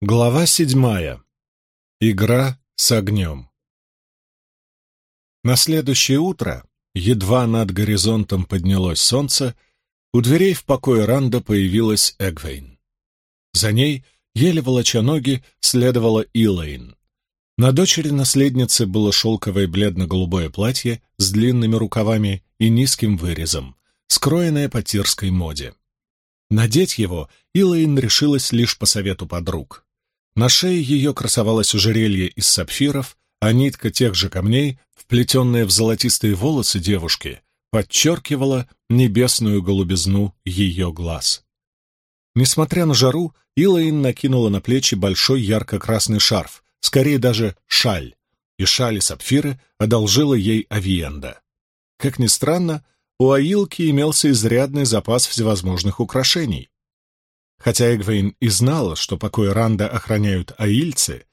Глава седьмая. Игра с огнем. На следующее утро, едва над горизонтом поднялось солнце, у дверей в покое Ранда появилась Эгвейн. За ней, еле волоча ноги, следовала Илэйн. На дочери наследницы было шелковое бледно-голубое платье с длинными рукавами и низким вырезом, скроенное по тирской моде. Надеть его Илэйн решилась лишь по совету подруг. На шее ее красовалось ожерелье из сапфиров, а нитка тех же камней, вплетенная в золотистые волосы девушки, подчеркивала небесную голубизну ее глаз. Несмотря на жару, Илайн накинула на плечи большой ярко-красный шарф, скорее даже шаль, и шали сапфиры одолжила ей Авиенда. Как ни странно, у Аилки имелся изрядный запас всевозможных украшений. Хотя Эгвейн и знала, что покой Ранда охраняют аильцы,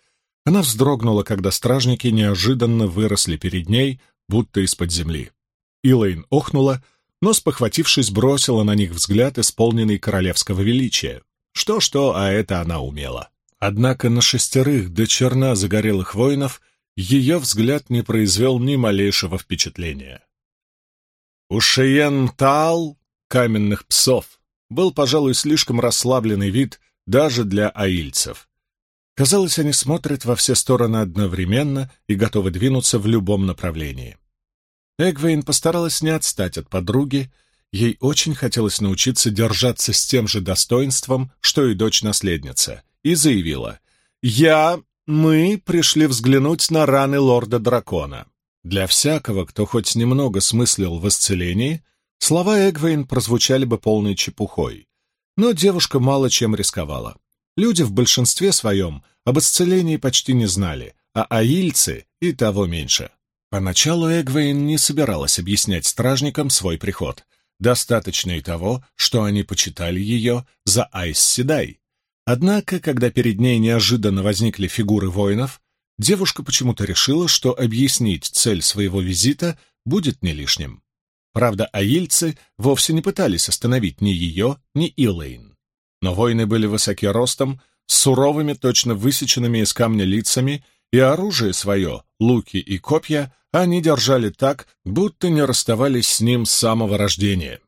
она вздрогнула, когда стражники неожиданно выросли перед ней, будто из-под земли. Илэйн охнула, но, спохватившись, бросила на них взгляд, исполненный королевского величия. Что-что, а это она умела. Однако на шестерых до черна загорелых воинов ее взгляд не произвел ни малейшего впечатления. У Шиен Тал, каменных псов, был, пожалуй, слишком расслабленный вид даже для аильцев. Казалось, они смотрят во все стороны одновременно и готовы двинуться в любом направлении. Эгвейн постаралась не отстать от подруги, ей очень хотелось научиться держаться с тем же достоинством, что и дочь-наследница, и заявила «Я, мы пришли взглянуть на раны лорда-дракона». Для всякого, кто хоть немного смыслил в исцелении, Слова Эгвейн прозвучали бы полной чепухой. Но девушка мало чем рисковала. Люди в большинстве своем об исцелении почти не знали, а аильцы и того меньше. Поначалу Эгвейн не собиралась объяснять стражникам свой приход. Достаточно и того, что они почитали ее за Айс Седай. Однако, когда перед ней неожиданно возникли фигуры воинов, девушка почему-то решила, что объяснить цель своего визита будет не лишним. Правда, аильцы вовсе не пытались остановить ни ее, ни Илэйн. Но воины были высоки ростом, с суровыми, точно высеченными из камня лицами, и оружие свое, луки и копья, они держали так, будто не расставались с ним с самого рождения.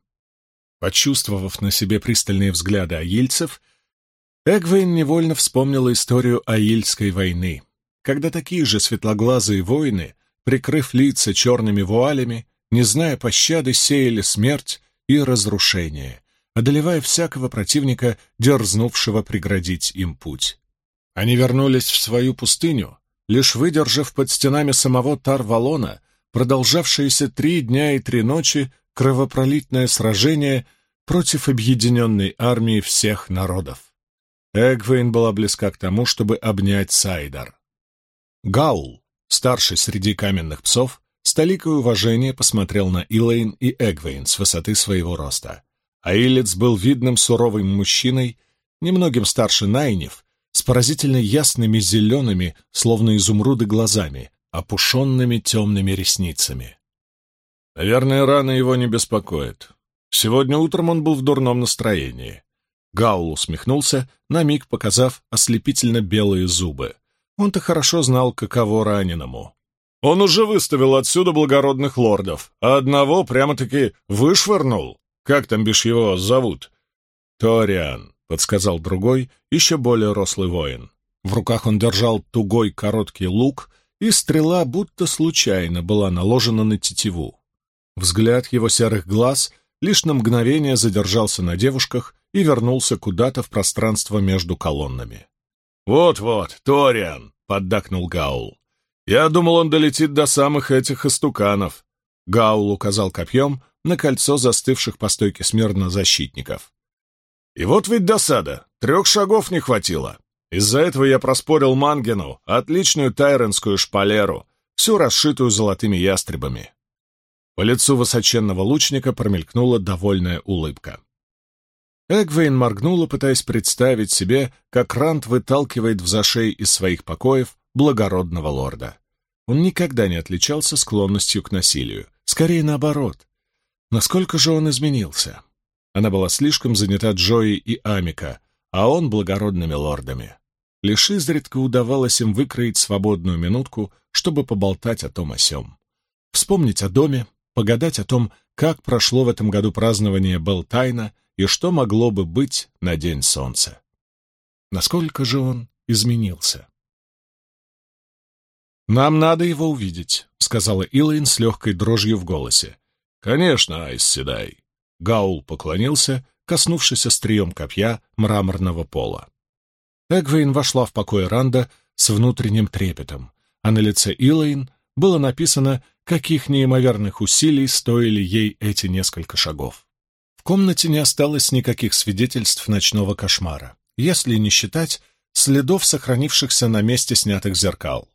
Почувствовав на себе пристальные взгляды аильцев, Эгвейн невольно вспомнила историю Аильской войны, когда такие же светлоглазые воины, прикрыв лица черными вуалями, не зная пощады, сеяли смерть и разрушение, одолевая всякого противника, дерзнувшего преградить им путь. Они вернулись в свою пустыню, лишь выдержав под стенами самого Тарвалона продолжавшееся три дня и три ночи кровопролитное сражение против объединенной армии всех народов. Эгвейн была близка к тому, чтобы обнять Сайдар. Гаул, старший среди каменных псов, с толикой уважения посмотрел на Илэйн и Эгвейн с высоты своего роста. Аилец был видным суровым мужчиной, немногим старше Найнев, с поразительно ясными зелеными, словно изумруды, глазами, опушенными темными ресницами. Наверное, раны его не беспокоят. Сегодня утром он был в дурном настроении. Гаул усмехнулся, на миг показав ослепительно белые зубы. Он-то хорошо знал, каково раненому. Он уже выставил отсюда благородных лордов, а одного прямо-таки вышвырнул. Как там бишь его зовут? Ториан, — подсказал другой, еще более рослый воин. В руках он держал тугой короткий лук, и стрела будто случайно была наложена на тетиву. Взгляд его серых глаз лишь на мгновение задержался на девушках и вернулся куда-то в пространство между колоннами. «Вот-вот, Ториан!» — поддакнул Гаул. Я думал, он долетит до самых этих истуканов. Гаул указал копьем на кольцо застывших по стойке смирно защитников. И вот ведь досада. Трех шагов не хватило. Из-за этого я проспорил Мангену отличную тайренскую шпалеру, всю расшитую золотыми ястребами. По лицу высоченного лучника промелькнула довольная улыбка. Эгвейн моргнула, пытаясь представить себе, как Рант выталкивает в зашей из своих покоев благородного лорда. Он никогда не отличался склонностью к насилию, скорее наоборот. Насколько же он изменился? Она была слишком занята Джои и Амика, а он благородными лордами. Лишь изредка удавалось им выкроить свободную минутку, чтобы поболтать о том о сём. Вспомнить о доме, погадать о том, как прошло в этом году празднование Белтайна и что могло бы быть на День Солнца. Насколько же он изменился? «Нам надо его увидеть», — сказала Илайн с легкой дрожью в голосе. «Конечно, Айс Седай». Гаул поклонился, коснувшись острием копья мраморного пола. Эгвейн вошла в покой Ранда с внутренним трепетом, а на лице Илайн было написано, каких неимоверных усилий стоили ей эти несколько шагов. В комнате не осталось никаких свидетельств ночного кошмара, если не считать следов сохранившихся на месте снятых зеркал.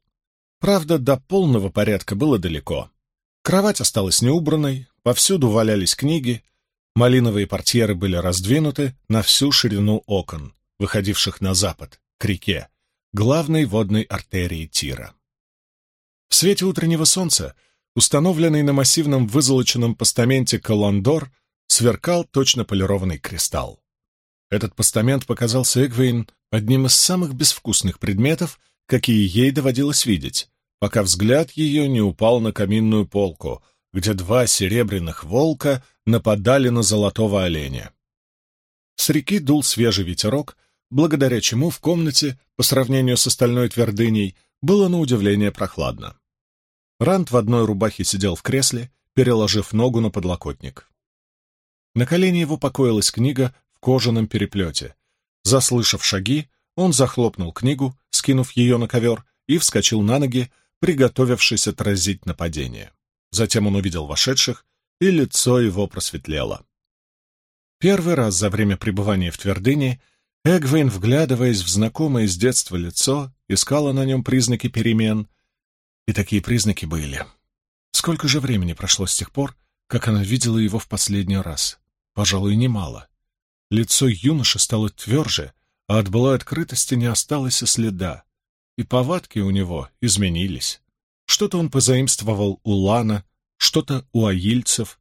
Правда, до полного порядка было далеко. Кровать осталась неубранной, повсюду валялись книги, малиновые портьеры были раздвинуты на всю ширину окон, выходивших на запад, к реке, главной водной артерии Тира. В свете утреннего солнца, установленный на массивном вызолоченном постаменте Каландор, сверкал точно полированный кристалл. Этот постамент показался Эгвейн одним из самых безвкусных предметов, какие ей доводилось видеть, пока взгляд ее не упал на каминную полку, где два серебряных волка нападали на золотого оленя. С реки дул свежий ветерок, благодаря чему в комнате, по сравнению с остальной твердыней, было на удивление прохладно. Рант в одной рубахе сидел в кресле, переложив ногу на подлокотник. На колене его покоилась книга в кожаном переплете. Заслышав шаги, он захлопнул книгу, скинув ее на ковер, и вскочил на ноги, приготовившись отразить нападение. Затем он увидел вошедших, и лицо его просветлело. Первый раз за время пребывания в твердыне Эгвейн, вглядываясь в знакомое с детства лицо, искала на нем признаки перемен, и такие признаки были. Сколько же времени прошло с тех пор, как она видела его в последний раз? Пожалуй, немало. Лицо юноши стало тверже, а от былой открытости не осталось и следа и повадки у него изменились. Что-то он позаимствовал у Лана, что-то у аильцев.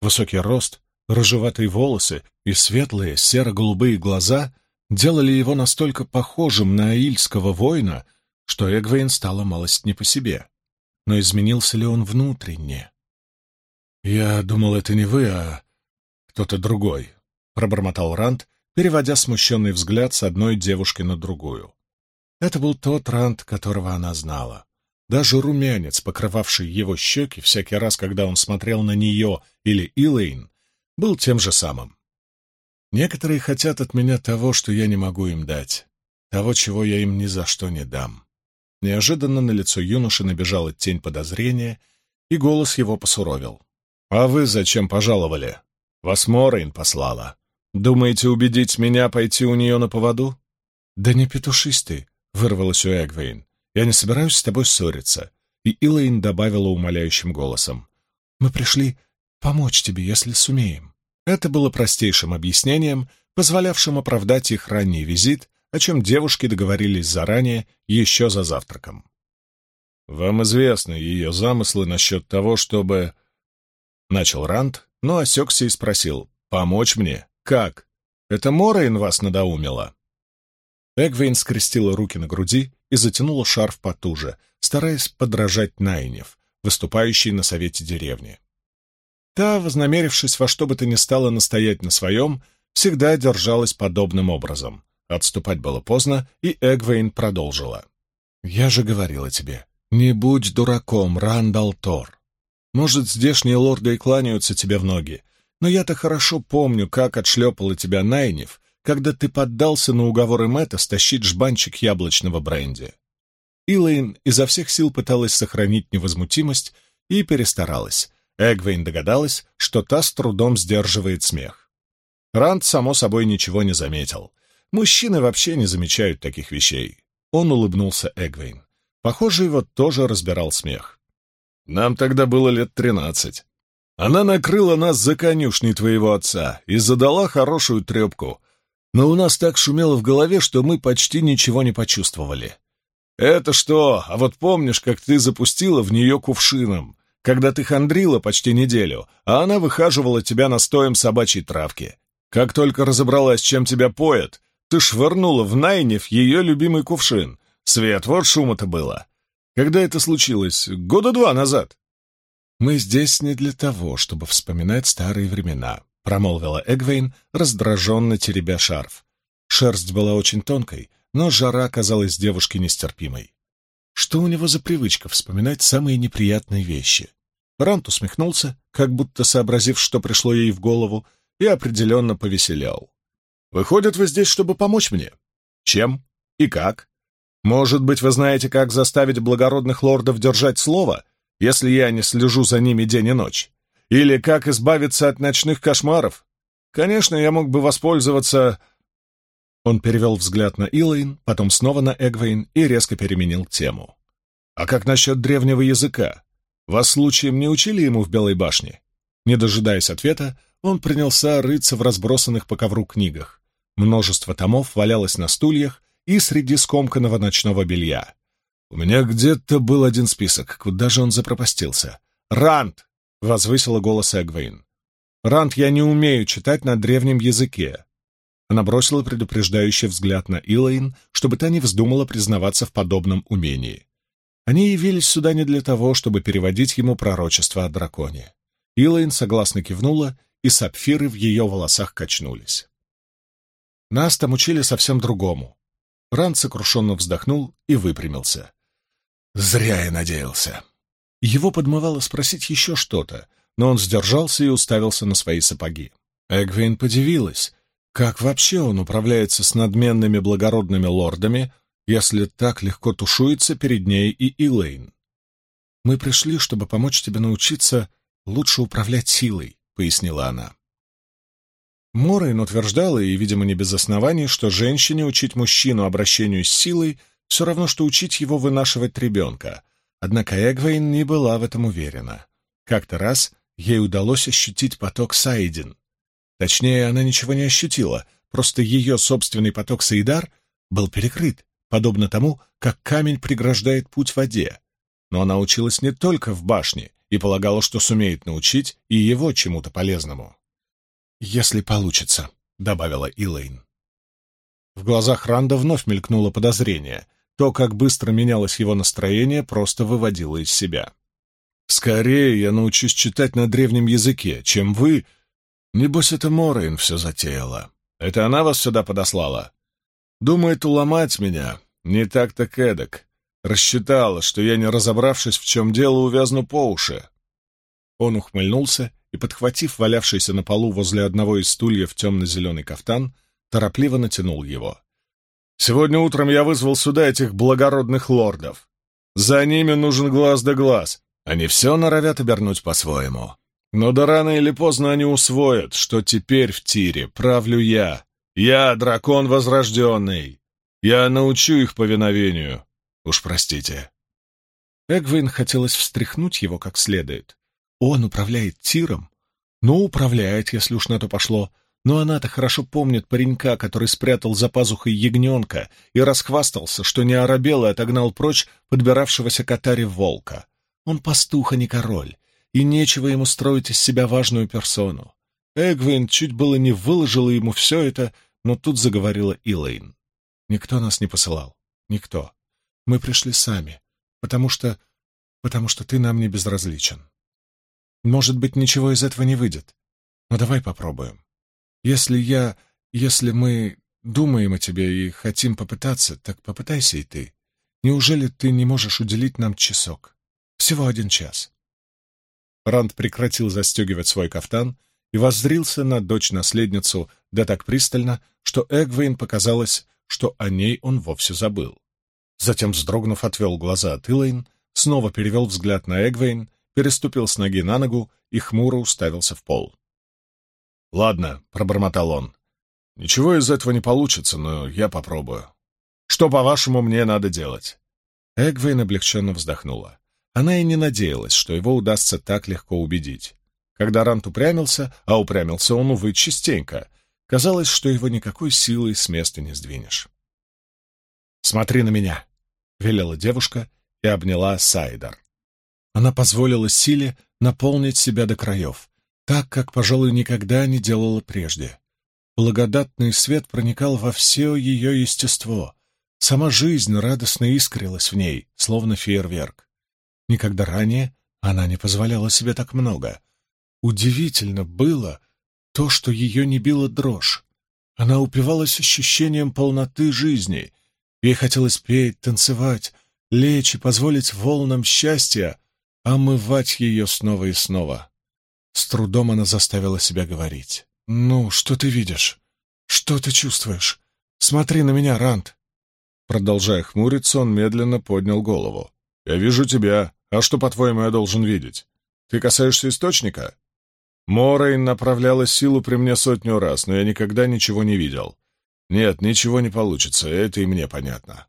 Высокий рост, рыжеватые волосы и светлые серо-голубые глаза делали его настолько похожим на аильского воина, что Эгвейн стала малость не по себе. Но изменился ли он внутренне? «Я думал, это не вы, а кто-то другой», — пробормотал Ранд, переводя смущенный взгляд с одной девушки на другую. Это был тот Рант, которого она знала. Даже румянец, покрывавший его щеки всякий раз, когда он смотрел на нее или Илэйн, был тем же самым. Некоторые хотят от меня того, что я не могу им дать, того, чего я им ни за что не дам. Неожиданно на лицо юноши набежала тень подозрения, и голос его посуровил. «А вы зачем пожаловали? Вас Морейн послала. Думаете убедить меня пойти у нее на поводу?» «Да не петушись ты. — вырвалось у Эгвейн. «Я не собираюсь с тобой ссориться». И Илэйн добавила умоляющим голосом. «Мы пришли помочь тебе, если сумеем». Это было простейшим объяснением, позволявшим оправдать их ранний визит, о чем девушки договорились заранее, еще за завтраком. «Вам известны ее замыслы насчет того, чтобы...» Начал Ранд, но осекся и спросил. «Помочь мне? Как? Это Морейн вас надоумила?» Эгвейн скрестила руки на груди и затянула шарф потуже, стараясь подражать Найнев, выступающей на совете деревни. Та, вознамерившись во что бы то ни стало настоять на своем, всегда держалась подобным образом. Отступать было поздно, и Эгвейн продолжила. «Я же говорила тебе, не будь дураком, Рандал Тор. Может, здешние лорды и кланяются тебе в ноги, но я-то хорошо помню, как отшлепала тебя Найнев, когда ты поддался на уговоры Мэтта стащить жбанчик яблочного бренди. Илэйн изо всех сил пыталась сохранить невозмутимость и перестаралась. Эгвейн догадалась, что та с трудом сдерживает смех. Ранд, само собой, ничего не заметил. Мужчины вообще не замечают таких вещей. Он улыбнулся Эгвейн. Похоже, его тоже разбирал смех. «Нам тогда было лет тринадцать. Она накрыла нас за конюшней твоего отца и задала хорошую трепку, но у нас так шумело в голове, что мы почти ничего не почувствовали. «Это что? А вот помнишь, как ты запустила в нее кувшином, когда ты хандрила почти неделю, а она выхаживала тебя настоем собачьей травки? Как только разобралась, чем тебя поят, Ты швырнула в Найнев ее любимый кувшин. Свет, вот шума-то было. Когда это случилось? Года два назад. Мы здесь не для того, чтобы вспоминать старые времена, промолвила Эгвейн, раздраженно теребя шарф. Шерсть была очень тонкой, но жара казалась девушке нестерпимой. Что у него за привычка вспоминать самые неприятные вещи? Рант усмехнулся, как будто сообразив, что пришло ей в голову, и определенно повеселял. «Выходит, вы здесь, чтобы помочь мне? Чем? И как? Может быть, вы знаете, как заставить благородных лордов держать слово, если я не слежу за ними день и ночь? Или как избавиться от ночных кошмаров? Конечно, я мог бы воспользоваться он перевел взгляд на Илайн, потом снова на Эгвейн и резко переменил тему. «А как насчет древнего языка? Вас случаем не учили ему в Белой башне?» Не дожидаясь ответа, он принялся рыться в разбросанных по ковру книгах. Множество томов валялось на стульях и среди скомканного ночного белья. «У меня где-то был один список. Куда же он запропастился?» «Рант!» — возвысила голос Эгвейн. «Рант, я не умею читать на древнем языке. Она бросила предупреждающий взгляд на Илайн, чтобы та не вздумала признаваться в подобном умении. Они явились сюда не для того, чтобы переводить ему пророчество о драконе. Илайн согласно кивнула, и сапфиры в ее волосах качнулись. Нас там учили совсем другому. Ранд сокрушенно вздохнул и выпрямился. Зря я надеялся. Его подмывало спросить еще что-то, но он сдержался и уставился на свои сапоги. Эгвин подивилась, как вообще он управляется с надменными благородными лордами, если так легко тушуется перед ней и Илэйн? «Мы пришли, чтобы помочь тебе научиться лучше управлять силой», — пояснила она. Морейн утверждала, и, видимо, не без оснований, что женщине учить мужчину обращению с силой все равно, что учить его вынашивать ребенка. Однако Эгвейн не была в этом уверена. Как-то раз ей удалось ощутить поток Сайдин, Точнее, она ничего не ощутила, просто ее собственный поток Саидар был перекрыт, подобно тому, как камень преграждает путь воде. Но она училась не только в башне и полагала, что сумеет научить и его чему-то полезному. «Если получится», — добавила Илэйн. В глазах Ранда вновь мелькнуло подозрение. То, как быстро менялось его настроение, просто выводило из себя. «Скорее я научусь читать на древнем языке, чем вы Небось, это Морейн все затеяла. Это она вас сюда подослала? Думает уломать меня. Не так так эдак. Рассчитала, что я, не разобравшись, в чем дело, увязну по уши. Он ухмыльнулся и, подхватив валявшийся на полу возле одного из стульев темно-зеленый кафтан, торопливо натянул его. «Сегодня утром я вызвал сюда этих благородных лордов. За ними нужен глаз да глаз. Они все норовят обернуть по-своему. Но да рано или поздно они усвоят, что теперь в тире правлю я. Я дракон возрожденный. Я научу их повиновению. Уж простите. Эгвин хотелось встряхнуть его как следует. Он управляет тиром? Ну, управляет, если уж на то пошло. Но она-то хорошо помнит паренька, который спрятал за пазухой ягненка и расхвастался, что не оробел и отогнал прочь подбиравшегося к Атаре волка. Он пастух, а не король, и нечего ему строить из себя важную персону. Эгвин чуть было не выложила ему все это, но тут заговорила Илэйн. «Никто нас не посылал. Никто. Мы пришли сами, потому что... потому что ты нам не безразличен. Может быть, ничего из этого не выйдет, но давай попробуем. Если я... если мы думаем о тебе и хотим попытаться, так попытайся и ты. Неужели ты не можешь уделить нам часок? Всего один час. Ранд прекратил застегивать свой кафтан и воззрился на дочь-наследницу да так пристально, что Эгвейн показалось, что о ней он вовсе забыл. Затем, вздрогнув, отвел глаза от Илэйн, снова перевел взгляд на Эгвейн, переступил с ноги на ногу и хмуро уставился в пол. «Ладно», — пробормотал он, — «ничего из этого не получится, но я попробую. Что, по-вашему, мне надо делать?» Эгвейн облегченно вздохнула. Она и не надеялась, что его удастся так легко убедить. Когда Рант упрямился, а упрямился он, увы, частенько, казалось, что его никакой силой с места не сдвинешь. «Смотри на меня!» — велела девушка и обняла Сайдар. Она позволила силе наполнить себя до краев, так, как, пожалуй, никогда не делала прежде. Благодатный свет проникал во все ее естество. Сама жизнь радостно искрилась в ней, словно фейерверк. Никогда ранее она не позволяла себе так много. Удивительно было то, что ее не била дрожь. Она упивалась ощущением полноты жизни. Ей хотелось петь, танцевать, лечь и позволить волнам счастья омывать ее снова и снова. С трудом она заставила себя говорить. «Ну, что ты видишь? Что ты чувствуешь? Смотри на меня, Рант!» Продолжая хмуриться, он медленно поднял голову. «Я вижу тебя. А что, по-твоему, я должен видеть? Ты касаешься источника?» Морейн направляла силу при мне сотню раз, но я никогда ничего не видел. Нет, ничего не получится, это и мне понятно.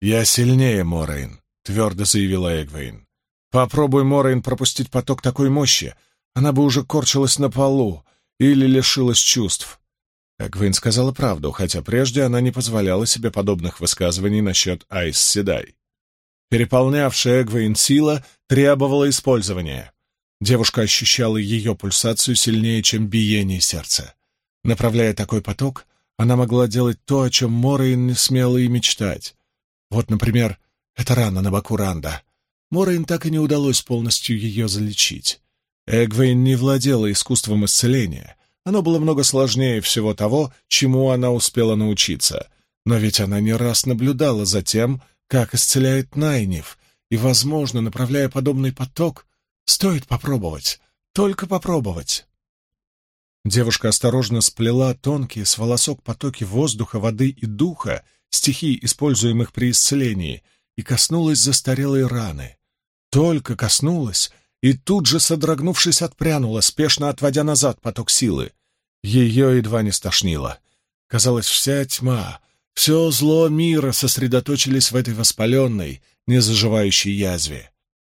«Я сильнее, Морейн», — твердо заявила Эгвейн. «Попробуй Морейн пропустить поток такой мощи, она бы уже корчилась на полу или лишилась чувств». Эгвейн сказала правду, хотя прежде она не позволяла себе подобных высказываний насчет Айз Седай. Переполнявшая Эгвейн сила требовала использования. Девушка ощущала ее пульсацию сильнее, чем биение сердца. Направляя такой поток, она могла делать то, о чем Морейн не смела и мечтать. Вот, например, эта рана на боку Ранда. Морейн так и не удалось полностью ее залечить. Эгвейн не владела искусством исцеления. Оно было много сложнее всего того, чему она успела научиться. Но ведь она не раз наблюдала за тем, как исцеляет Найниф, и, возможно, направляя подобный поток, Стоит попробовать, только попробовать. Девушка осторожно сплела тонкие с волосок потоки воздуха, воды и духа, стихий, используемых при исцелении, и коснулась застарелой раны. Только коснулась, и тут же, содрогнувшись, отпрянула, спешно отводя назад поток силы. Ее едва не стошнило. Казалось, вся тьма, все зло мира сосредоточились в этой воспаленной, незаживающей язве.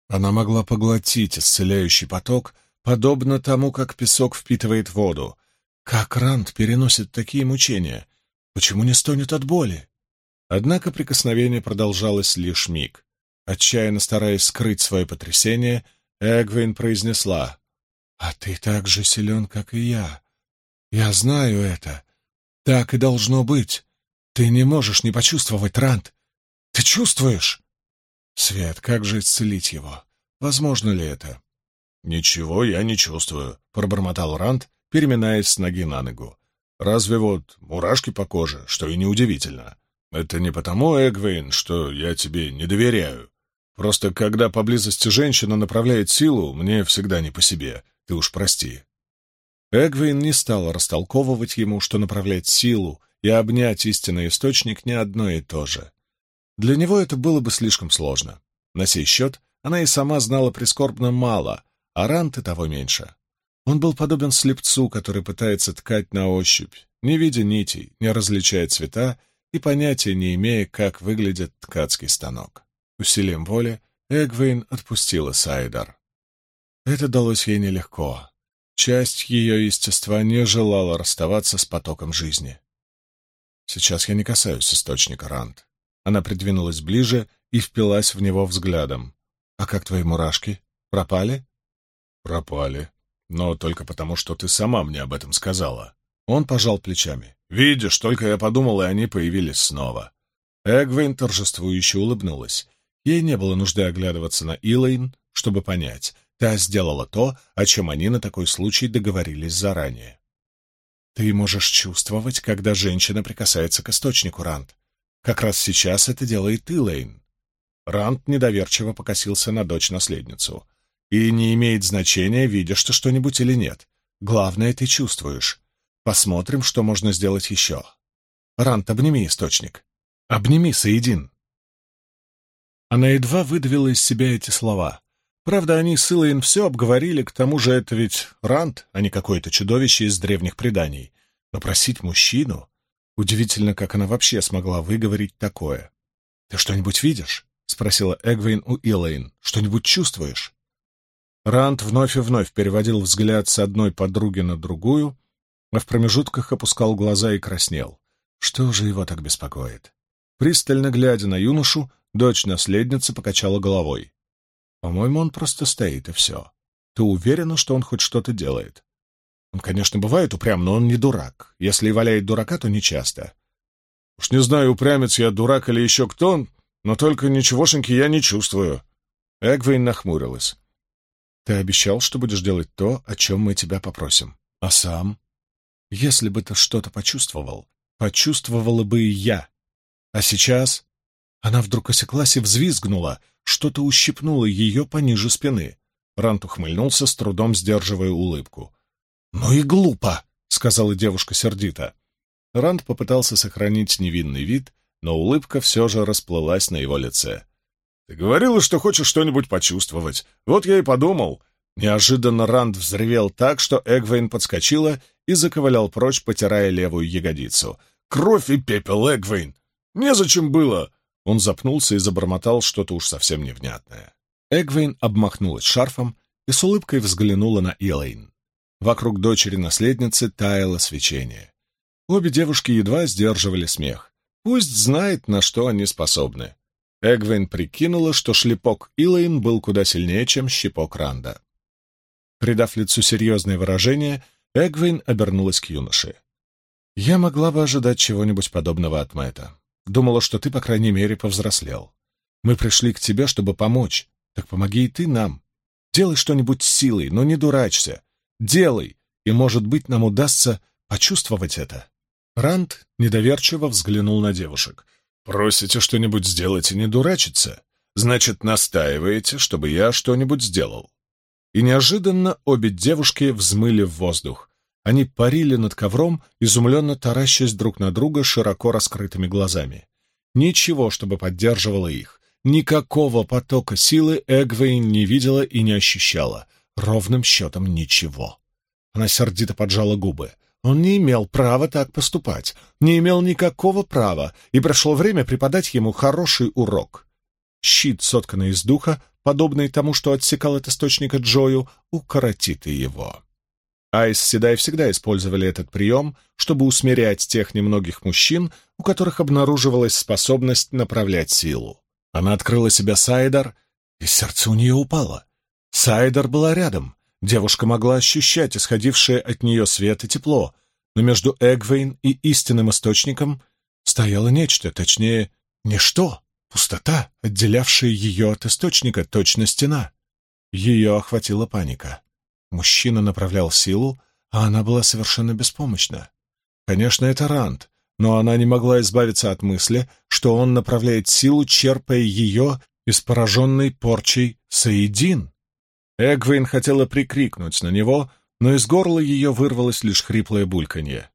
Она могла поглотить исцеляющий поток, подобно тому, как песок впитывает воду. Как Ранд переносит такие мучения? Почему не стонет от боли? Однако прикосновение продолжалось лишь миг. Отчаянно стараясь скрыть свое потрясение, Эгвин произнесла, «А ты так же силен, как и я. Я знаю это. Так и должно быть. Ты не можешь не почувствовать, Ранд. Ты чувствуешь?» Свет, как же исцелить его? Возможно ли это? Ничего я не чувствую, пробормотал Ранд, переминаясь с ноги на ногу. Разве вот мурашки по коже, что и неудивительно. Это не потому, Эгвейн, что я тебе не доверяю. Просто когда поблизости женщина направляет силу, мне всегда не по себе. Ты уж прости. Эгвейн не стала растолковывать ему, что направлять силу и обнять истинный источник не одно и то же. Для него это было бы слишком сложно. На сей счет она и сама знала прискорбно мало, а Ранты того меньше. Он был подобен слепцу, который пытается ткать на ощупь, не видя нитей, не различая цвета и понятия не имея, как выглядит ткацкий станок. Усилием воли Эгвейн отпустила Сайдар. Это далось ей нелегко. Часть ее естества не желала расставаться с потоком жизни. Сейчас я не касаюсь источника Рант. Она придвинулась ближе и впилась в него взглядом. «А как твои мурашки? Пропали?» «Пропали. Но только потому, что ты сама мне об этом сказала». Он пожал плечами. «Видишь, только я подумал, и они появились снова». Эгвейн торжествующе улыбнулась. Ей не было нужды оглядываться на Илэйн, чтобы понять. Та сделала то, о чем они на такой случай договорились заранее. «Ты можешь чувствовать, когда женщина прикасается к источнику, Рант. Как раз сейчас это делает ты, Лейн. Рант недоверчиво покосился на дочь-наследницу. И не имеет значения, видишь ты что-нибудь или нет. Главное, ты чувствуешь. Посмотрим, что можно сделать еще. Рант, обними источник. Обними, Саидин. Она едва выдавила из себя эти слова. Правда, они с Илайн все обговорили, к тому же это ведь Рант, а не какое-то чудовище из древних преданий. Но просить мужчину Удивительно, как она вообще смогла выговорить такое. «Ты что-нибудь видишь?» — спросила Эгвейн у Илэйн. «Что-нибудь чувствуешь?» Рант вновь и вновь переводил взгляд с одной подруги на другую, а в промежутках опускал глаза и краснел. Что же его так беспокоит? Пристально глядя на юношу, дочь наследницы покачала головой. «По-моему, он просто стоит, и все. Ты уверена, что он хоть что-то делает?» Он, конечно, бывает упрям, но он не дурак. Если и валяет дурака, то не часто. Уж не знаю, упрямец я, дурак или еще кто, но только ничегошеньки я не чувствую. Эгвейн нахмурилась. Ты обещал, что будешь делать то, о чем мы тебя попросим. А сам? Если бы ты что-то почувствовал, почувствовала бы и я. А сейчас... Она вдруг осеклась и взвизгнула, что-то ущипнуло ее пониже спины. Рант ухмыльнулся, с трудом сдерживая улыбку. «Ну и глупо!» — сказала девушка сердито. Ранд попытался сохранить невинный вид, но улыбка все же расплылась на его лице. «Ты говорила, что хочешь что-нибудь почувствовать. Вот я и подумал». Неожиданно Ранд взревел так, что Эгвейн подскочила и заковылял прочь, потирая левую ягодицу. «Кровь и пепел, Эгвейн! Незачем было!» Он запнулся и забормотал что-то уж совсем невнятное. Эгвейн обмахнулась шарфом и с улыбкой взглянула на Илэйн. Вокруг дочери-наследницы таяло свечение. Обе девушки едва сдерживали смех. Пусть знает, на что они способны. Эгвейн прикинула, что шлепок Илэйн был куда сильнее, чем щепок Ранда. Придав лицу серьезное выражение, Эгвейн обернулась к юноше. «Я могла бы ожидать чего-нибудь подобного от Мэтта. Думала, что ты, по крайней мере, повзрослел. Мы пришли к тебе, чтобы помочь, так помоги и ты нам. Делай что-нибудь с силой, но не дурачься. Делай, и, может быть, нам удастся почувствовать это». Ранд недоверчиво взглянул на девушек. «Просите что-нибудь сделать и не дурачиться? Значит, настаиваете, чтобы я что-нибудь сделал?» И неожиданно обе девушки взмыли в воздух. Они парили над ковром, изумленно таращась друг на друга широко раскрытыми глазами. Ничего, чтобы поддерживало их. Никакого потока силы Эгвейн не видела и не ощущала. Ровным счетом ничего. Она сердито поджала губы. Он не имел права так поступать, не имел никакого права, и пришло время преподать ему хороший урок. Щит, сотканный из духа, подобный тому, что отсекал от источника Джою, укоротит и его. Айс Седай всегда использовали этот прием, чтобы усмирять тех немногих мужчин, у которых обнаруживалась способность направлять силу. Она открыла себя Сайдар, и сердце у нее упало. Сайдар была рядом, Девушка могла ощущать исходившее от нее свет и тепло, но между Эгвейн и истинным источником стояло нечто, точнее, ничто, пустота, отделявшая ее от источника, точно стена. Ее охватила паника. Мужчина направлял силу, а она была совершенно беспомощна. Конечно, это Ранд, но она не могла избавиться от мысли, что он направляет силу, черпая ее из пораженной порчей Саидин. Эгвин хотела прикрикнуть на него, но из горла ее вырвалось лишь хриплое бульканье.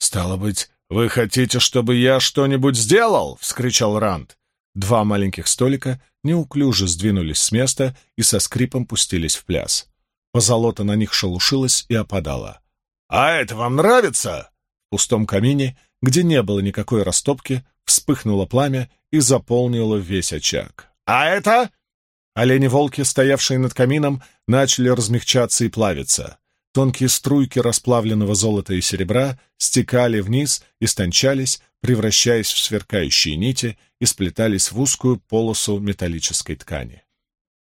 «Стало быть, вы хотите, чтобы я что-нибудь сделал?» — вскричал Ранд. Два маленьких столика неуклюже сдвинулись с места и со скрипом пустились в пляс. Позолота на них шелушилась и опадала. «А это вам нравится?» В пустом камине, где не было никакой растопки, вспыхнуло пламя и заполнило весь очаг. «А это?» Олени-волки, стоявшие над камином, начали размягчаться и плавиться. Тонкие струйки расплавленного золота и серебра стекали вниз, истончались, превращаясь в сверкающие нити и сплетались в узкую полосу металлической ткани.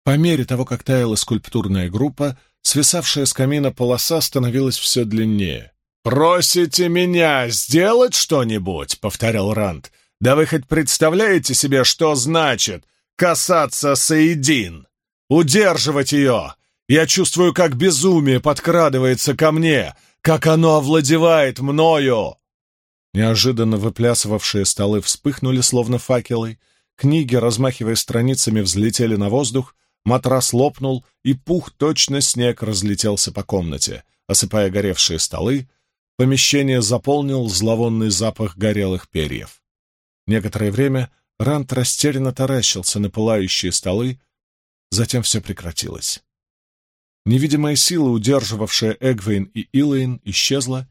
По мере того, как таяла скульптурная группа, свисавшая с камина полоса становилась все длиннее. «Просите меня сделать что-нибудь?» — повторял Ранд. «Да вы хоть представляете себе, что значит касаться Саидин, удерживать ее. Я чувствую, как безумие подкрадывается ко мне, как оно овладевает мною. Неожиданно выплясывавшие столы вспыхнули, словно факелы, книги, размахивая страницами, взлетели на воздух, матрас лопнул, и пух, точно снег, разлетелся по комнате, осыпая горевшие столы, помещение заполнил зловонный запах горелых перьев. Некоторое время Рант растерянно таращился на пылающие столы, затем все прекратилось. Невидимая сила, удерживавшая Эгвейн и Илэйн, исчезла,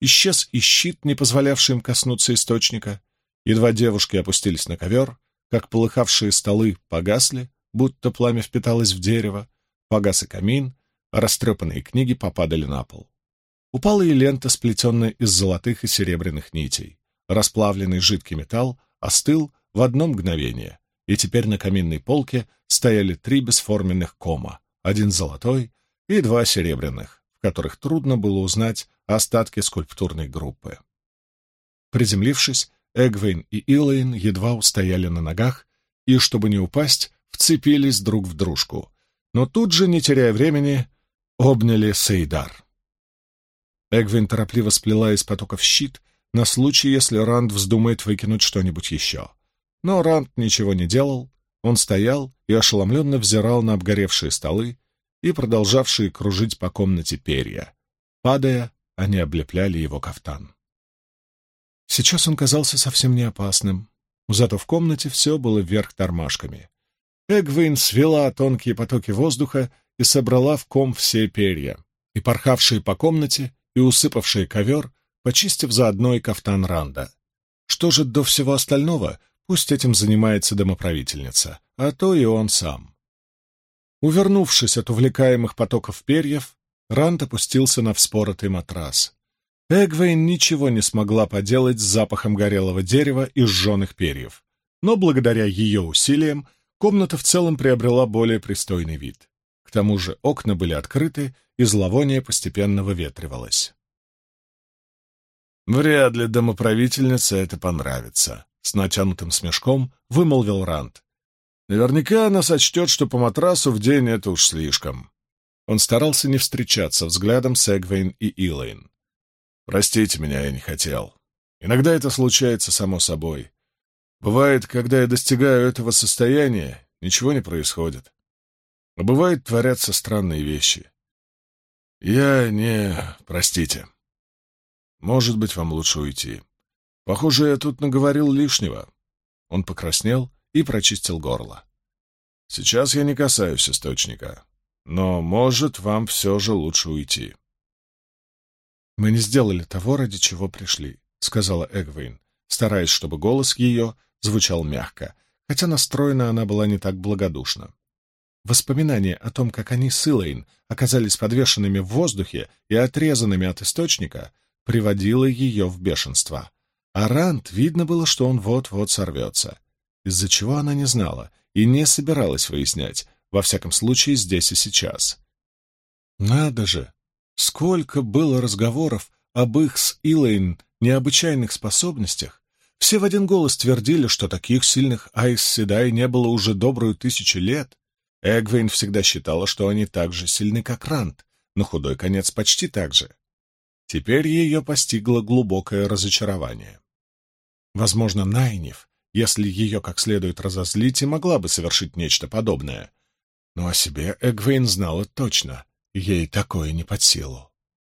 исчез и щит, не позволявший им коснуться источника. Едва девушки опустились на ковер, как полыхавшие столы погасли, будто пламя впиталось в дерево, погас и камин, а растрепанные книги попадали на пол. Упала и лента, сплетенная из золотых и серебряных нитей. Расплавленный жидкий металл остыл, в одно мгновение, и теперь на каминной полке стояли три бесформенных кома, один золотой и два серебряных, в которых трудно было узнать остатки скульптурной группы. Приземлившись, Эгвейн и Илэйн едва устояли на ногах и, чтобы не упасть, вцепились друг в дружку, но тут же, не теряя времени, обняли Сейдар. Эгвин торопливо сплела из потоков щит на случай, если Ранд вздумает выкинуть что-нибудь еще. Но Ранд ничего не делал, он стоял и ошеломленно взирал на обгоревшие столы и продолжавшие кружить по комнате перья. Падая, они облепляли его кафтан. Сейчас он казался совсем не опасным, зато в комнате все было вверх тормашками. Эгвин свела тонкие потоки воздуха и собрала в ком все перья, и порхавшие по комнате, и усыпавшие ковер, почистив заодно и кафтан Ранда. Что же до всего остального, пусть этим занимается домоправительница, а то и он сам. Увернувшись от увлекаемых потоков перьев, Ранд опустился на вспоротый матрас. Эгвейн ничего не смогла поделать с запахом горелого дерева и сжженных перьев, но благодаря ее усилиям комната в целом приобрела более пристойный вид. К тому же окна были открыты, и зловоние постепенно выветривалось. «Вряд ли домоправительнице это понравится», — с натянутым смешком вымолвил Ранд. «Наверняка она сочтет, что по матрасу в день это уж слишком». Он старался не встречаться взглядом с Эгвейн и Илэйн. Простите меня, я не хотел. Иногда это случается само собой. Бывает, когда я достигаю этого состояния, ничего не происходит. А бывает, творятся странные вещи. Я не... Простите. Может быть, вам лучше уйти. Похоже, я тут наговорил лишнего. Он покраснел и прочистил горло. Сейчас я не касаюсь источника, но, может, вам все же лучше уйти. «Мы не сделали того, ради чего пришли», — сказала Эгвейн, стараясь, чтобы голос ее звучал мягко, хотя настроена она была не так благодушно. Воспоминание о том, как они с Илэйн оказались подвешенными в воздухе и отрезанными от источника, приводило ее в бешенство. А Рант видно было, что он вот-вот сорвется, из-за чего она не знала и не собиралась выяснять, во всяком случае здесь и сейчас. «Надо же!» Сколько было разговоров об их с Илэйн необычайных способностях, все в один голос твердили, что таких сильных Айс Седай не было уже добрую тысячу лет. Эгвейн всегда считала, что они так же сильны, как Рант, но худой конец почти так же. Теперь ее постигло глубокое разочарование. Возможно, Найниф, если ее как следует разозлить, и могла бы совершить нечто подобное. Но о себе Эгвейн знала точно. Ей такое не под силу.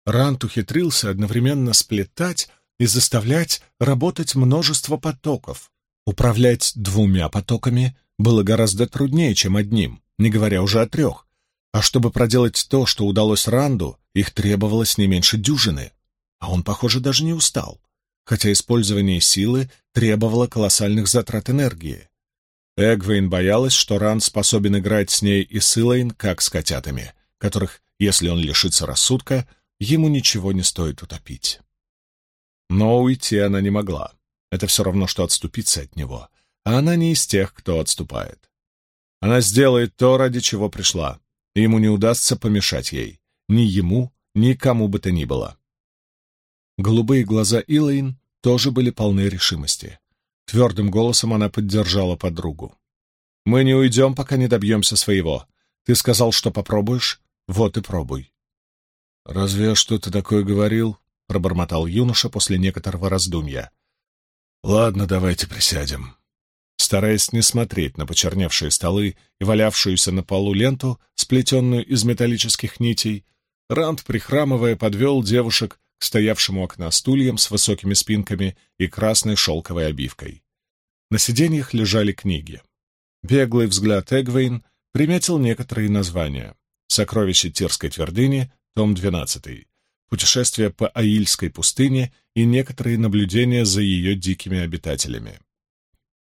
Рант ухитрился одновременно сплетать и заставлять работать множество потоков. Управлять двумя потоками было гораздо труднее, чем одним, не говоря уже о трех. А чтобы проделать то, что удалось Ранду, их требовалось не меньше дюжины. А он, похоже, даже не устал, хотя использование силы требовало колоссальных затрат энергии. Эгвейн боялась, что Ранд способен играть с ней и с Илэйн, как с котятами, которых если он лишится рассудка, ему ничего не стоит утопить. Но уйти она не могла. Это все равно, что отступиться от него. А она не из тех, кто отступает. Она сделает то, ради чего пришла, и ему не удастся помешать ей. Ни ему, ни кому бы то ни было. Голубые глаза Илэйн тоже были полны решимости. Твердым голосом она поддержала подругу. «Мы не уйдем, пока не добьемся своего. Ты сказал, что попробуешь, вот и пробуй. «Разве я что-то такое говорил?» — пробормотал юноша после некоторого раздумья. «Ладно, давайте присядем». Стараясь не смотреть на почерневшие столы и валявшуюся на полу ленту, сплетенную из металлических нитей, Ранд, прихрамывая, подвел девушек к стоявшему окна стульям с высокими спинками и красной шелковой обивкой. На сиденьях лежали книги. Беглый взгляд Эгвейн приметил некоторые названия. Сокровища Тирской твердыни, том 12. Путешествие по Аильской пустыне и некоторые наблюдения за ее дикими обитателями.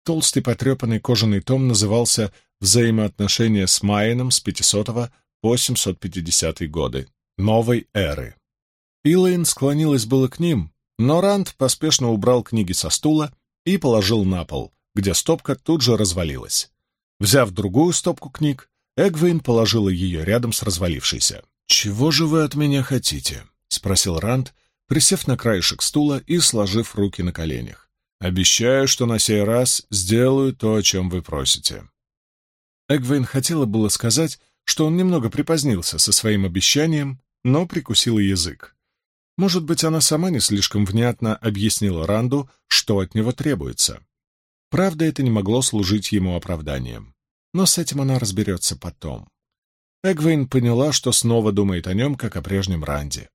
Толстый потрепанный кожаный том назывался «Взаимоотношения с Майеном с 500 по 750 годы. Новой эры». Илэйн склонилась было к ним, но Ранд поспешно убрал книги со стула и положил на пол, где стопка тут же развалилась. Взяв другую стопку книг, Эгвейн положила ее рядом с развалившейся. «Чего же вы от меня хотите?» — спросил Ранд, присев на краешек стула и сложив руки на коленях. «Обещаю, что на сей раз сделаю то, о чем вы просите». Эгвейн хотела было сказать, что он немного припозднился со своим обещанием, но прикусила язык. Может быть, она сама не слишком внятно объяснила Ранду, что от него требуется. Правда, это не могло служить ему оправданием. Но с этим она разберется потом. Эгвейн поняла, что снова думает о нем, как о прежнем Ранде.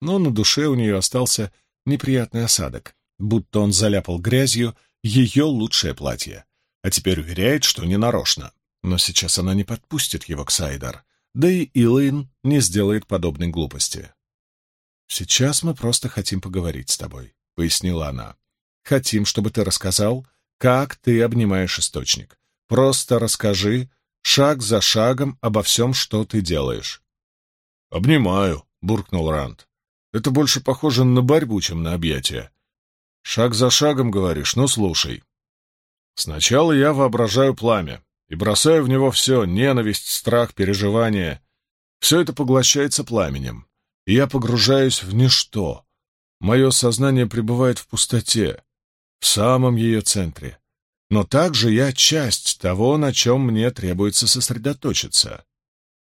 Но на душе у нее остался неприятный осадок, будто он заляпал грязью ее лучшее платье, а теперь уверяет, что не нарочно. Но сейчас она не подпустит его к Сайдар, да и Илайн не сделает подобной глупости. «Сейчас мы просто хотим поговорить с тобой», — пояснила она. «Хотим, чтобы ты рассказал, как ты обнимаешь источник. Просто расскажи, шаг за шагом, обо всем, что ты делаешь». «Обнимаю», — буркнул Ранд. «Это больше похоже на борьбу, чем на объятия. Шаг за шагом, говоришь? Ну, слушай. Сначала я воображаю пламя и бросаю в него все — ненависть, страх, переживания. Все это поглощается пламенем и я погружаюсь в ничто. Мое сознание пребывает в пустоте, в самом ее центре. Но также я часть того, на чем мне требуется сосредоточиться.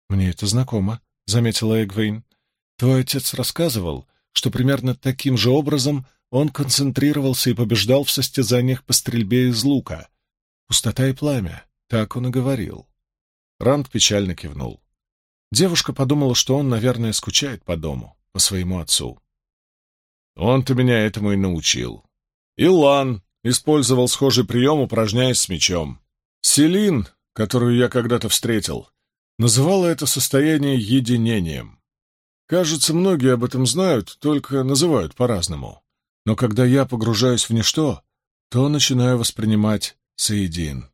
«Мне это знакомо», — заметила Эгвейн. «Твой отец рассказывал, что примерно таким же образом он концентрировался и побеждал в состязаниях по стрельбе из лука. Пустота и пламя, так он и говорил». Ранд печально кивнул. Девушка подумала, что он, наверное, скучает по дому, по своему отцу. «Он-то меня этому и научил. Илан использовал схожий прием, упражняясь с мечом. Селин, которую я когда-то встретил, называла это состояние единением. Кажется, многие об этом знают, только называют по-разному. Но когда я погружаюсь в ничто, то начинаю воспринимать соедин.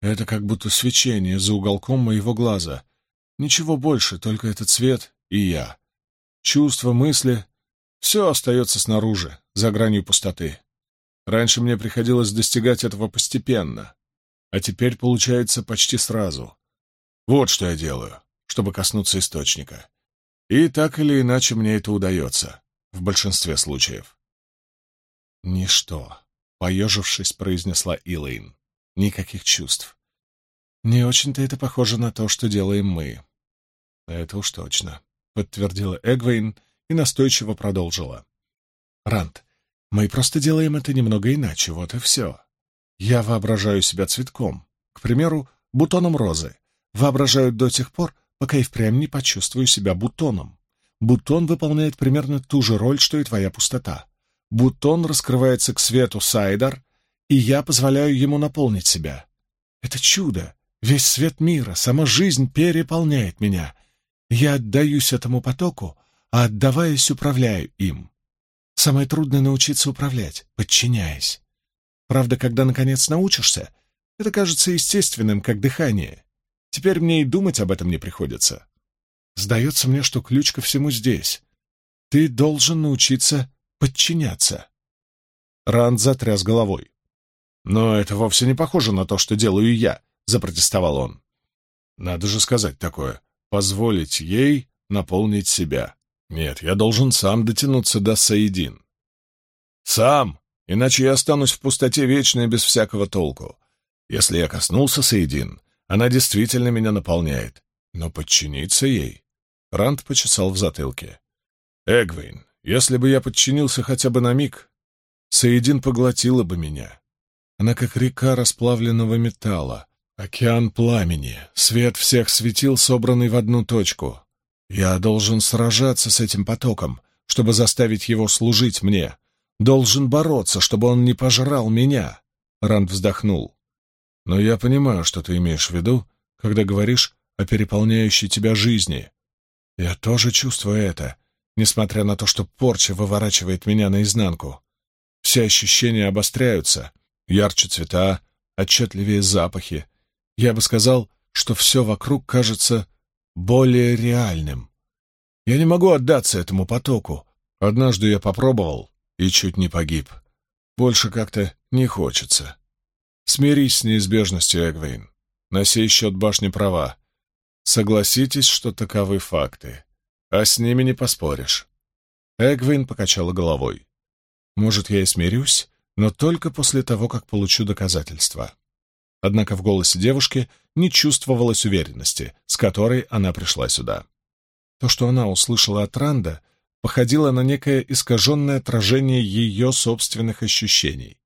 Это как будто свечение за уголком моего глаза — Ничего больше, только этот цвет и я. Чувства, мысли — все остается снаружи, за гранью пустоты. Раньше мне приходилось достигать этого постепенно, а теперь получается почти сразу. Вот что я делаю, чтобы коснуться источника. И так или иначе мне это удается, в большинстве случаев. «Ничто», — поежившись, произнесла Илэйн. «Никаких чувств. Не очень-то это похоже на то, что делаем мы. Это уж точно, подтвердила Эгвейн и настойчиво продолжила. Рант, мы просто делаем это немного иначе, вот и все. Я воображаю себя цветком, к примеру, бутоном розы. Воображаю до тех пор, пока и впрямь не почувствую себя бутоном. Бутон выполняет примерно ту же роль, что и твоя пустота. Бутон раскрывается к свету Сайдар, и я позволяю ему наполнить себя. Это чудо! Весь свет мира, сама жизнь переполняет меня, я отдаюсь этому потоку, а отдаваясь, управляю им. Самое трудное — научиться управлять, подчиняясь. Правда, когда наконец научишься, это кажется естественным, как дыхание. Теперь мне и думать об этом не приходится. Сдается мне, что ключ ко всему здесь. Ты должен научиться подчиняться. Ранд затряс головой. «Но это вовсе не похоже на то, что делаю я», — запротестовал он. «Надо же сказать такое позволить ей наполнить себя. Нет, я должен сам дотянуться до Саидин. Сам, иначе я останусь в пустоте вечной без всякого толку. Если я коснулся Саидин, она действительно меня наполняет. Но подчиниться ей... Ранд почесал в затылке. Эгвейн, если бы я подчинился хотя бы на миг, Саидин поглотила бы меня. Она как река расплавленного металла, Океан пламени, свет всех светил, собранный в одну точку. Я должен сражаться с этим потоком, чтобы заставить его служить мне. Должен бороться, чтобы он не пожрал меня. Ранд вздохнул. Но я понимаю, что ты имеешь в виду, когда говоришь о переполняющей тебя жизни. Я тоже чувствую это, несмотря на то, что порча выворачивает меня наизнанку. Все ощущения обостряются, ярче цвета, отчетливее запахи, я бы сказал, что все вокруг кажется более реальным. Я не могу отдаться этому потоку. Однажды я попробовал и чуть не погиб. Больше как-то не хочется. Смирись с неизбежностью, Эгвейн. На сей счет башни права. Согласитесь, что таковы факты. а с ними не поспоришь. Эгвин покачала головой. Может, я и смирюсь, но только после того, как получу доказательства. Однако в голосе девушки не чувствовалось уверенности, с которой она пришла сюда. То, что она услышала от Ранда, походило на некое искаженное отражение ее собственных ощущений.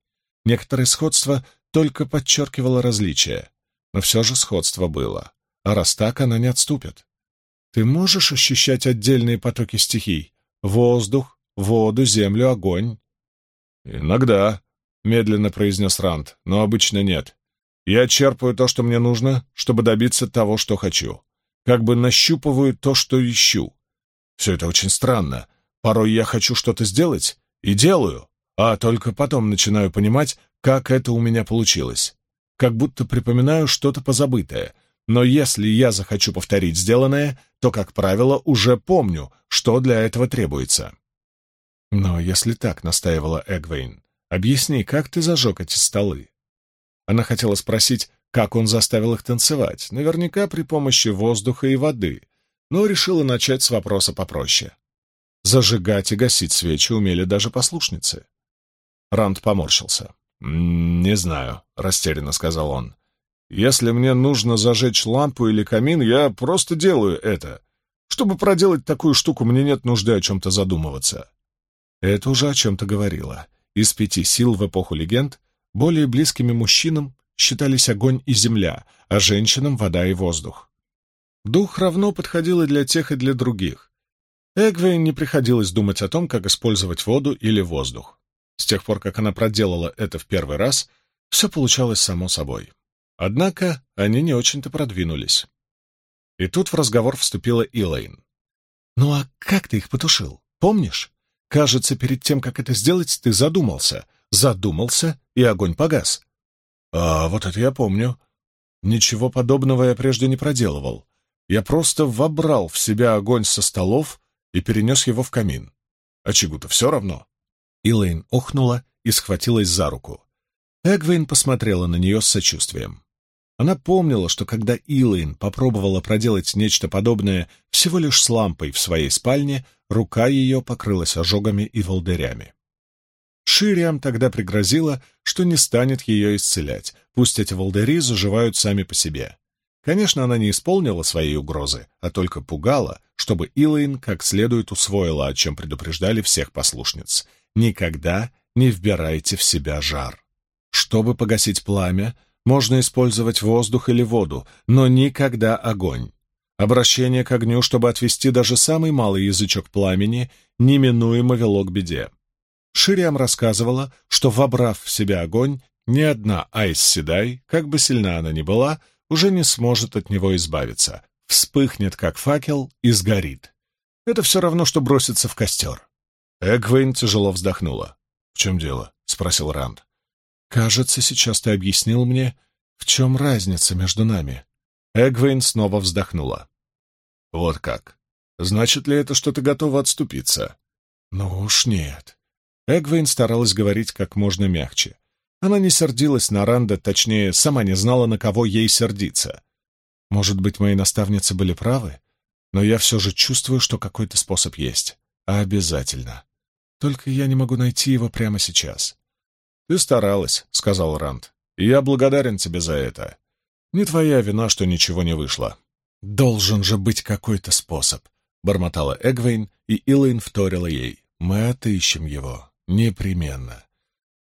Некоторое сходство только подчеркивало различие, но все же сходство было. А раз так, она не отступит. Ты можешь ощущать отдельные потоки стихий? Воздух, воду, землю, огонь? Иногда, — медленно произнес Ранд, — но обычно нет. Я черпаю то, что мне нужно, чтобы добиться того, что хочу. Как бы нащупываю то, что ищу. Все это очень странно. Порой я хочу что-то сделать и делаю, а только потом начинаю понимать, как это у меня получилось. Как будто припоминаю что-то позабытое. Но если я захочу повторить сделанное, то, как правило, уже помню, что для этого требуется. Но если так, — настаивала Эгвейн, — объясни, как ты зажег эти столы? Она хотела спросить, как он заставил их танцевать, наверняка при помощи воздуха и воды, но решила начать с вопроса попроще. Зажигать и гасить свечи умели даже послушницы. Ранд поморщился. «Не знаю», — растерянно сказал он. «Если мне нужно зажечь лампу или камин, я просто делаю это. Чтобы проделать такую штуку, мне нет нужды о чем-то задумываться». Это уже о чем-то говорило. Из пяти сил в эпоху легенд более близкими мужчинам считались огонь и земля, а женщинам — вода и воздух. Дух равно подходил и для тех, и для других. Эгвейн не приходилось думать о том, как использовать воду или воздух. С тех пор, как она проделала это в первый раз, все получалось само собой. Однако они не очень-то продвинулись. И тут в разговор вступила Илэйн. «Ну а как ты их потушил? Помнишь? Кажется, перед тем, как это сделать, ты задумался. Задумался, и огонь погас». «А вот это я помню. Ничего подобного я прежде не проделывал. Я просто вобрал в себя огонь со столов и перенес его в камин. Чигу-то все равно. Илэйн охнула и схватилась за руку. Эгвейн посмотрела на нее с сочувствием. Она помнила, что когда Илэйн попробовала проделать нечто подобное всего лишь с лампой в своей спальне, рука ее покрылась ожогами и волдырями. Шириам тогда пригрозила, что не станет ее исцелять, пусть эти волдыри заживают сами по себе. Конечно, она не исполнила своей угрозы, а только пугала, чтобы Илэйн как следует усвоила, о чем предупреждали всех послушниц — никогда не вбирайте в себя жар. Чтобы погасить пламя, можно использовать воздух или воду, но никогда огонь. Обращение к огню, чтобы отвести даже самый малый язычок пламени, неминуемо вело к беде. Шириам рассказывала, что, вобрав в себя огонь, ни одна Айс Седай, как бы сильна она ни была, уже не сможет от него избавиться, вспыхнет, как факел, и сгорит. Это все равно, что броситься в костер. Эгвейн тяжело вздохнула. «В чем дело?» — спросил Ранд. «Кажется, сейчас ты объяснил мне, в чем разница между нами». Эгвейн снова вздохнула. «Вот как? Значит ли это, что ты готова отступиться?» «Ну уж нет». Эгвейн старалась говорить как можно мягче. Она не сердилась на Ранда, точнее, сама не знала, на кого ей сердиться. Может быть, мои наставницы были правы, но я все же чувствую, что какой-то способ есть. Обязательно. Только я не могу найти его прямо сейчас. «Ты старалась», — сказал Ранд. «И я благодарен тебе за это. Не твоя вина, что ничего не вышло». «Должен же быть какой-то способ», — бормотала Эгвейн, и Илэйн вторила ей. «Мы отыщем его. Непременно».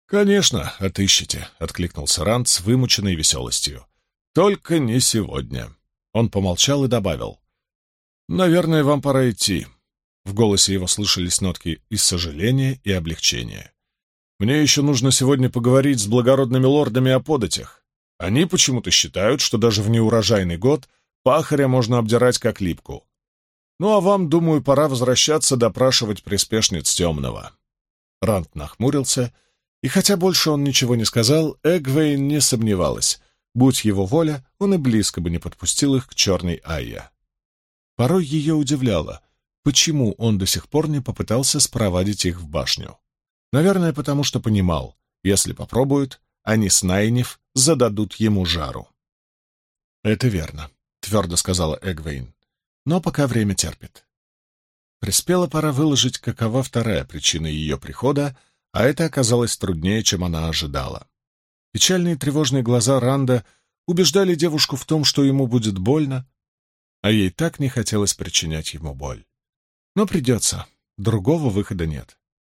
«Конечно, отыщете», — откликнулся Ранд с вымученной веселостью. «Только не сегодня». Он помолчал и добавил. «Наверное, вам пора идти. В голосе его слышались нотки и сожаления, и облегчения. «Мне еще нужно сегодня поговорить с благородными лордами о податях. Они почему-то считают, что даже в неурожайный год пахаря можно обдирать как липку. Ну а вам, думаю, пора возвращаться допрашивать приспешниц темного». Рант нахмурился, и хотя больше он ничего не сказал, Эгвейн не сомневалась. Будь его воля, он и близко бы не подпустил их к черной Айя. Порой ее удивляло — почему он до сих пор не попытался спровадить их в башню. Наверное, потому что понимал, если попробуют, они с Найнев зададут ему жару. «Это верно», — твердо сказала Эгвейн. «Но пока время терпит. Приспела пора выложить, какова вторая причина ее прихода, а это оказалось труднее, чем она ожидала. Печальные тревожные глаза Ранда убеждали девушку в том, что ему будет больно, а ей так не хотелось причинять ему боль. Но придется, другого выхода нет.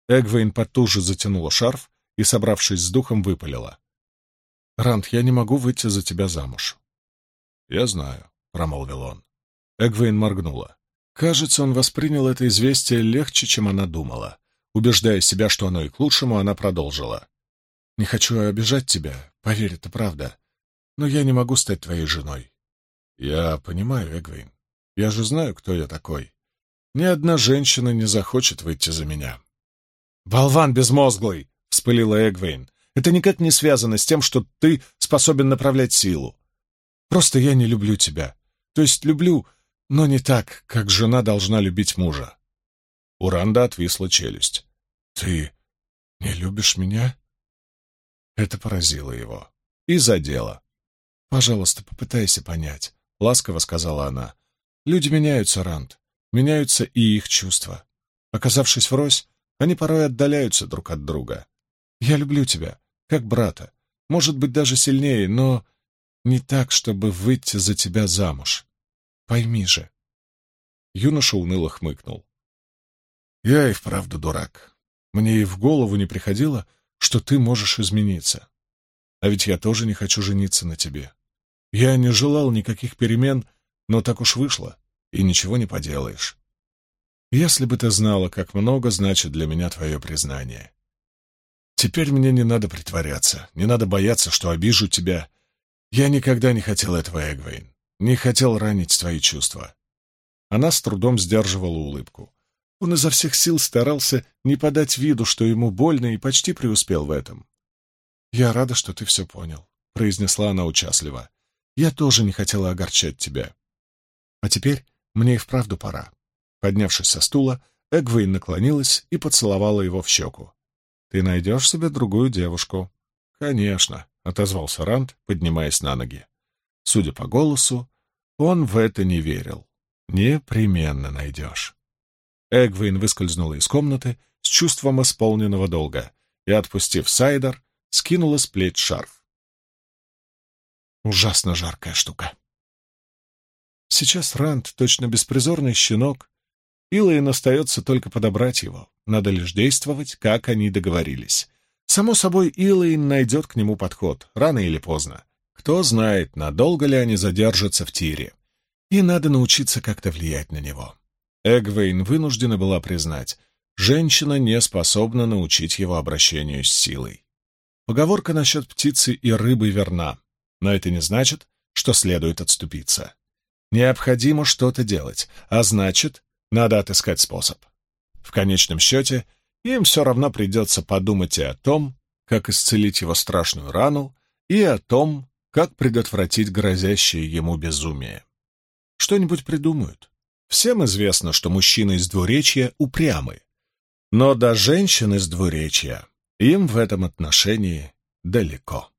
Эгвейн потуже затянула шарф и, собравшись с духом, выпалила. «Ранд, я не могу выйти за тебя замуж». «Я знаю», — промолвил он. Эгвейн моргнула. Кажется, он воспринял это известие легче, чем она думала. Убеждая себя, что оно и к лучшему, она продолжила. «Не хочу обижать тебя, поверь, это правда, но я не могу стать твоей женой». «Я понимаю, Эгвейн. Я же знаю, кто я такой. Ни одна женщина не захочет выйти за меня». «Болван безмозглый!» — вспылила Эгвейн. «Это никак не связано с тем, что ты способен направлять силу. Просто я не люблю тебя. То есть люблю, но не так, как жена должна любить мужа. У Ранда отвисла челюсть. «Ты не любишь меня?» Это поразило его. И задело. «Пожалуйста, попытайся понять», — ласково сказала она. «Люди меняются, Ранд. Меняются и их чувства. Оказавшись врозь, они порой отдаляются друг от друга. Я люблю тебя, как брата. Может быть, даже сильнее, но не так, чтобы выйти за тебя замуж. Пойми же. Юноша уныло хмыкнул. Я и вправду дурак. Мне и в голову не приходило, что ты можешь измениться. А ведь я тоже не хочу жениться на тебе. Я не желал никаких перемен, но так уж вышло, и ничего не поделаешь. Если бы ты знала, как много значит для меня твое признание. Теперь мне не надо притворяться, не надо бояться, что обижу тебя. Я никогда не хотел этого, Эгвейн. Не хотел ранить твои чувства. Она с трудом сдерживала улыбку. Он изо всех сил старался не подать виду, что ему больно, и почти преуспел в этом. «Я рада, что ты все понял», — произнесла она участливо. «Я тоже не хотела огорчать тебя. А теперь мне и вправду пора». Поднявшись со стула, Эгвейн наклонилась и поцеловала его в щеку. «Ты найдешь себе другую девушку?» «Конечно», — отозвался Ранд, поднимаясь на ноги. Судя по голосу, он в это не верил. Непременно найдешь. Эгвин выскользнула из комнаты с чувством исполненного долга и, отпустив Сайдер, скинула с плеч шарф. Ужасно жаркая штука. Сейчас Ранд точно беспризорный щенок. Илайн остается только подобрать его. Надо лишь действовать, как они договорились. Само собой, Илайн найдет к нему подход, рано или поздно. Кто знает, надолго ли они задержатся в тире. И надо научиться как-то влиять на него. Эгвейн вынуждена была признать, женщина не способна научить его обращению с силой. Поговорка насчет птицы и рыбы верна, но это не значит, что следует отступиться. Необходимо что-то делать, а значит, надо отыскать способ. В конечном счете, им все равно придется подумать и о том, как исцелить его страшную рану, и о том, как предотвратить грозящее ему безумие. Что-нибудь придумают. Всем известно, что мужчины из двуречья упрямы. Но до женщин из двуречья им в этом отношении далеко.